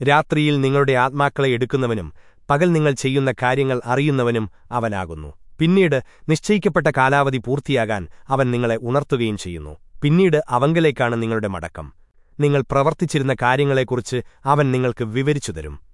രാത്രിയിൽ നിങ്ങളുടെ ആത്മാക്കളെ എടുക്കുന്നവനും പകൽ നിങ്ങൾ ചെയ്യുന്ന കാര്യങ്ങൾ അറിയുന്നവനും അവനാകുന്നു. പിന്നീട് നിശ്ചയിക്കപ്പെട്ട കാലാവധി പൂർത്തിയാകാൻ അവൻ നിങ്ങളെ ഉണർത്തുകയും ചെയ്യുന്നു. പിന്നീട് അവങ്കലേക്കാണ് നിങ്ങളുടെ മടക്കം. നിങ്ങൾ പ്രവർത്തിച്ചിരുന്ന കാര്യങ്ങളെക്കുറിച്ച് അവൻ നിങ്ങൾക്ക് വിവരിച്ചു തരും